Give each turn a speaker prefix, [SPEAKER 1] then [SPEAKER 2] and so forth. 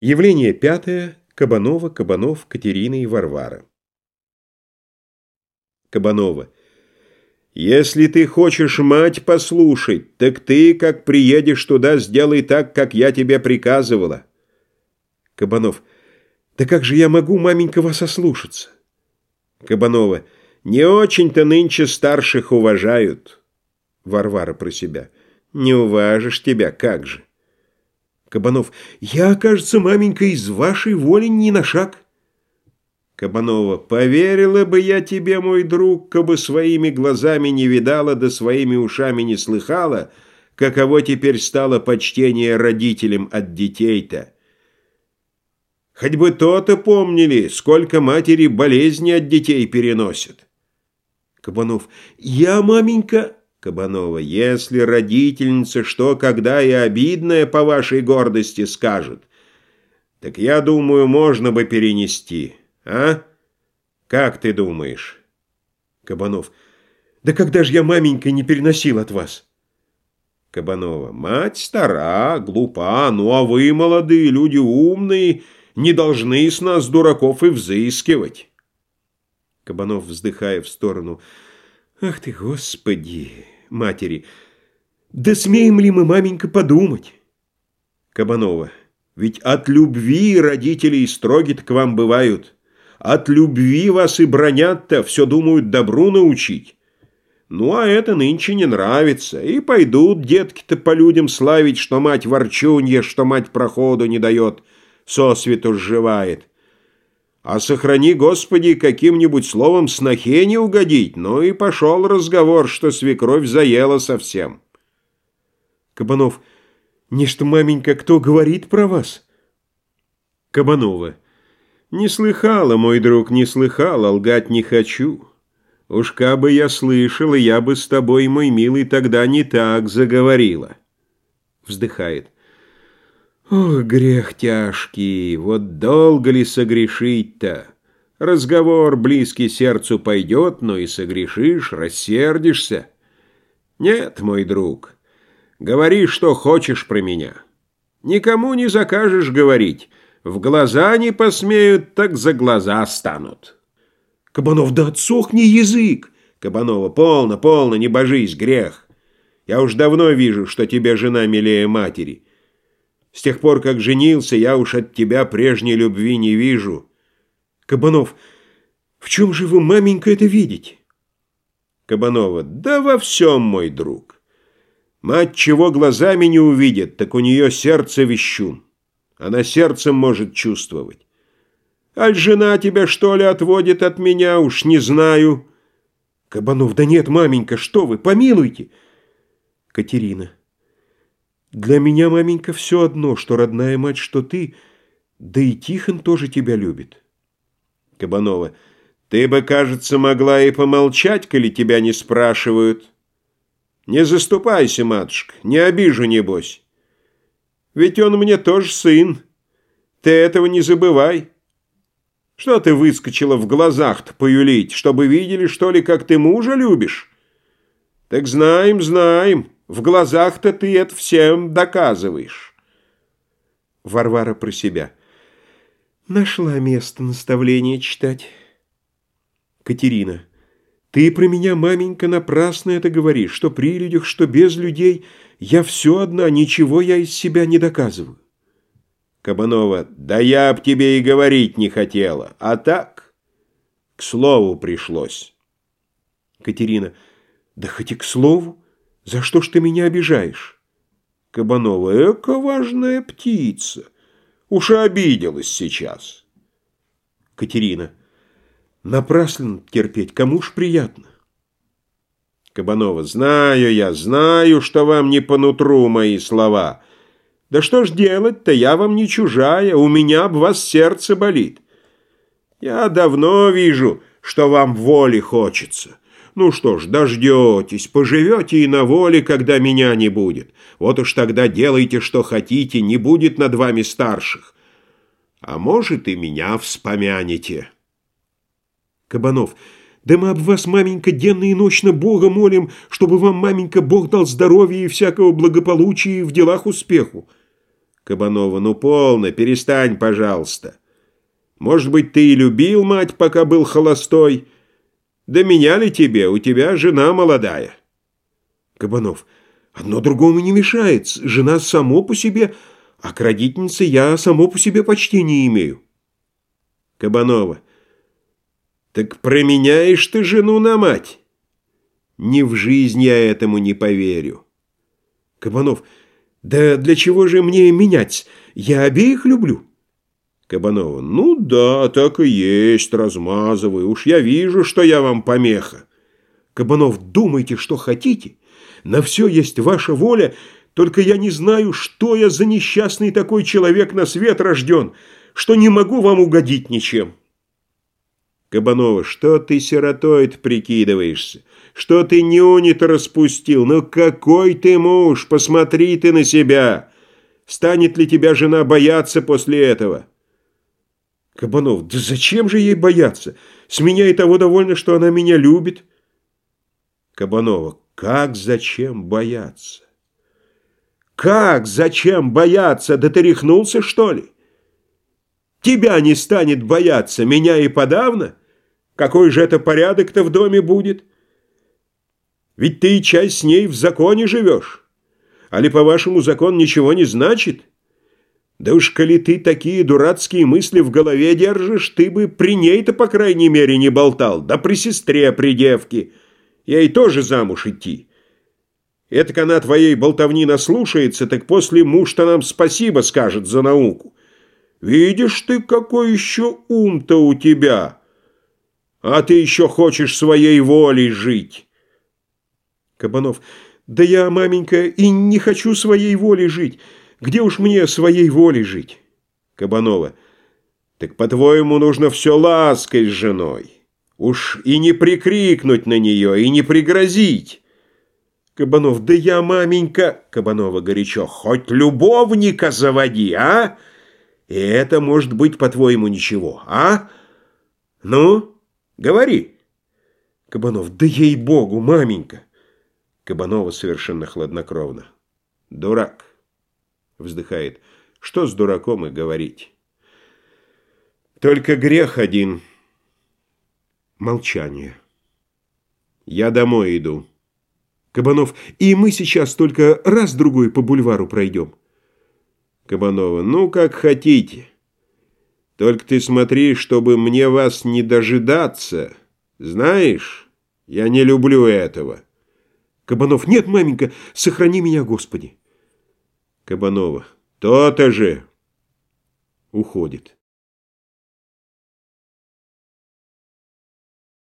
[SPEAKER 1] Явление пятое. Кабанова, Кабанов, Катерина и Варвара. Кабанова. Если ты хочешь мать послушать, так ты, как приедешь туда, сделай так, как я тебе приказывала.
[SPEAKER 2] Кабанов. Да как же я могу, маменька, вас ослушаться?
[SPEAKER 1] Кабанова. Не очень-то нынче старших уважают.
[SPEAKER 2] Варвара про себя. Не уважишь тебя, как же?
[SPEAKER 3] Кабанов. Я, кажется, маменька, из вашей воли ни на шаг.
[SPEAKER 1] Кабанова. Поверила бы я тебе, мой друг, кабы своими глазами не видала, да своими ушами не слыхала, каково теперь стало почтение родителям от детей-то. Хоть бы то-то помнили, сколько матери болезни от детей переносят.
[SPEAKER 3] Кабанов. Я, маменька...
[SPEAKER 1] Кабанова, если родительница что, когда и обидное по вашей гордости скажет, так я думаю, можно бы перенести, а? Как ты думаешь?
[SPEAKER 3] Кабанов, да когда же я, маменька, не переносил от вас?
[SPEAKER 1] Кабанова, мать стара, глупа, ну а вы, молодые люди, умные, не должны с нас, дураков, и взыскивать.
[SPEAKER 2] Кабанов, вздыхая в сторону, — Ах ты, Господи, матери! Да смеем ли мы, маменька, подумать?
[SPEAKER 1] Кабанова. Ведь от любви родителей строги-то к вам бывают. От любви вас и бронят-то, все думают добру научить. Ну, а это нынче не нравится. И пойдут детки-то по людям славить, что мать ворчунья, что мать проходу не дает, сосвету сживает. А сохрани, Господи, каким-нибудь словом снохе не угодить, ну и пошел разговор, что свекровь заела совсем.
[SPEAKER 3] Кабанов, не что, маменька, кто говорит про вас?
[SPEAKER 1] Кабанова, не слыхала, мой друг, не слыхала, лгать не хочу. Уж кабы я слышала, я бы с тобой, мой милый, тогда не так заговорила.
[SPEAKER 2] Вздыхает. Ох, грех тяжкий, вот долго ли согрешить-то? Разговор близкий сердцу пойдет, но и согрешишь, рассердишься.
[SPEAKER 1] Нет, мой друг, говори, что хочешь про меня. Никому не закажешь говорить. В глаза не посмеют, так за глаза станут.
[SPEAKER 3] Кабанов, да отсохни язык!
[SPEAKER 1] Кабанова, полно, полно, не божись, грех. Я уж давно вижу, что тебе жена милее матери. С тех пор, как женился, я уж от тебя прежней любви не вижу.
[SPEAKER 3] Кабанов, в чем же вы, маменька, это видите?
[SPEAKER 1] Кабанова, да во всем, мой друг. Мать чего глазами не увидит, так у нее сердце вещун. Она сердцем может чувствовать. Аль жена тебя, что ли, отводит от меня, уж не знаю.
[SPEAKER 3] Кабанов, да нет, маменька, что вы, помилуйте. Катерина. Для меня, маменька, все одно, что родная мать, что ты, да и Тихон тоже тебя любит.
[SPEAKER 1] Кабанова. Ты бы, кажется, могла и помолчать, коли тебя не спрашивают. Не заступайся, матушка, не обижу, небось. Ведь он мне тоже сын. Ты этого не забывай. Что ты выскочила в глазах-то поюлить, чтобы видели, что ли, как ты мужа любишь? Так знаем, знаем. В глазах-то ты это всем доказываешь.
[SPEAKER 2] Варвара про себя. Нашла место наставления читать.
[SPEAKER 3] Катерина. Ты про меня, маменька, напрасно это говоришь, что при людях, что без людей. Я все одна, ничего я из себя не доказываю.
[SPEAKER 1] Кабанова. Да я об тебе и говорить не хотела. А так, к слову пришлось.
[SPEAKER 3] Катерина. Да хоть и к слову. За что ж ты меня обижаешь?
[SPEAKER 1] Кабанова, эка важная птица. Уж обиделась сейчас.
[SPEAKER 3] Катерина, напрасно терпеть, кому ж приятно?
[SPEAKER 1] Кабанова, знаю я, знаю, что вам не по нутру мои слова. Да что ж делать-то, я вам не чужая, у меня об вас сердце болит. Я давно вижу, что вам воли хочется. Ну что ж, дождетесь, поживете и на воле, когда меня не будет. Вот уж тогда делайте, что хотите, не будет над вами старших. А может, и меня вспомянете.
[SPEAKER 3] Кабанов, да мы об вас, маменька, денно и ночно Бога молим, чтобы вам, маменька, Бог дал здоровья и всякого благополучия в делах успеху.
[SPEAKER 1] Кабанова, ну полно, перестань, пожалуйста. Может быть, ты и любил мать, пока был холостой? Да меня ли тебе? У тебя жена молодая.
[SPEAKER 3] Кабанов, одно другому не мешает. Жена само по себе, а к родительнице я само по себе почти не имею.
[SPEAKER 1] Кабанова, так променяешь ты жену на мать? Ни в жизнь я этому не поверю.
[SPEAKER 3] Кабанов, да для чего же мне менять? Я обеих люблю.
[SPEAKER 1] Кабанова. «Ну да, так и есть, размазывай. Уж я вижу, что я вам помеха».
[SPEAKER 3] Кабанов, думайте, что хотите. На все есть ваша воля, только я не знаю, что я за несчастный такой человек на свет рожден, что не могу вам угодить ничем.
[SPEAKER 1] Кабанова, что ты сиротой прикидываешься? Что ты нюни-то распустил? Ну какой ты муж? Посмотри ты на себя. Станет ли тебя жена бояться после этого?»
[SPEAKER 3] Кабанов, да зачем же ей бояться? С меня и того довольно, что она меня любит.
[SPEAKER 1] Кабанова, как зачем бояться? Как зачем бояться? Да ты рехнулся, что ли? Тебя не станет бояться, меня и подавно? Какой же это порядок-то в доме будет? Ведь ты, часть с ней, в законе живешь. А ли, по-вашему, закон ничего не значит? Да уж, коли ты такие дурацкие мысли в голове держишь, ты бы при ней-то, по крайней мере, не болтал, да при сестре, при девке. Ей тоже замуж идти. Этак она твоей болтовни наслушается, так после муж-то нам спасибо скажет за науку. Видишь ты, какой еще ум-то у тебя, а ты еще хочешь своей волей жить.
[SPEAKER 3] Кабанов, да я, маменька, и не хочу своей волей жить. Где уж мне своей волей жить?
[SPEAKER 1] Кабанова. Так, по-твоему, нужно все лаской с женой. Уж и не прикрикнуть на нее, и не пригрозить.
[SPEAKER 3] Кабанов. Да я, маменька...
[SPEAKER 1] Кабанова горячо. Хоть любовника заводи, а? И это может быть, по-твоему, ничего, а? Ну, говори.
[SPEAKER 3] Кабанов. Да ей-богу, маменька.
[SPEAKER 1] Кабанова совершенно хладнокровно. Дурак вздыхает. Что с дураком и говорить? Только грех один. Молчание. Я домой иду.
[SPEAKER 3] Кабанов, и мы сейчас только раз-другой по бульвару пройдем.
[SPEAKER 1] Кабанова, ну, как хотите. Только ты смотри, чтобы мне вас не дожидаться. Знаешь, я не люблю этого.
[SPEAKER 3] Кабанов, нет, маменька, сохрани меня, Господи.
[SPEAKER 1] Кабанова. То-то же. Уходит.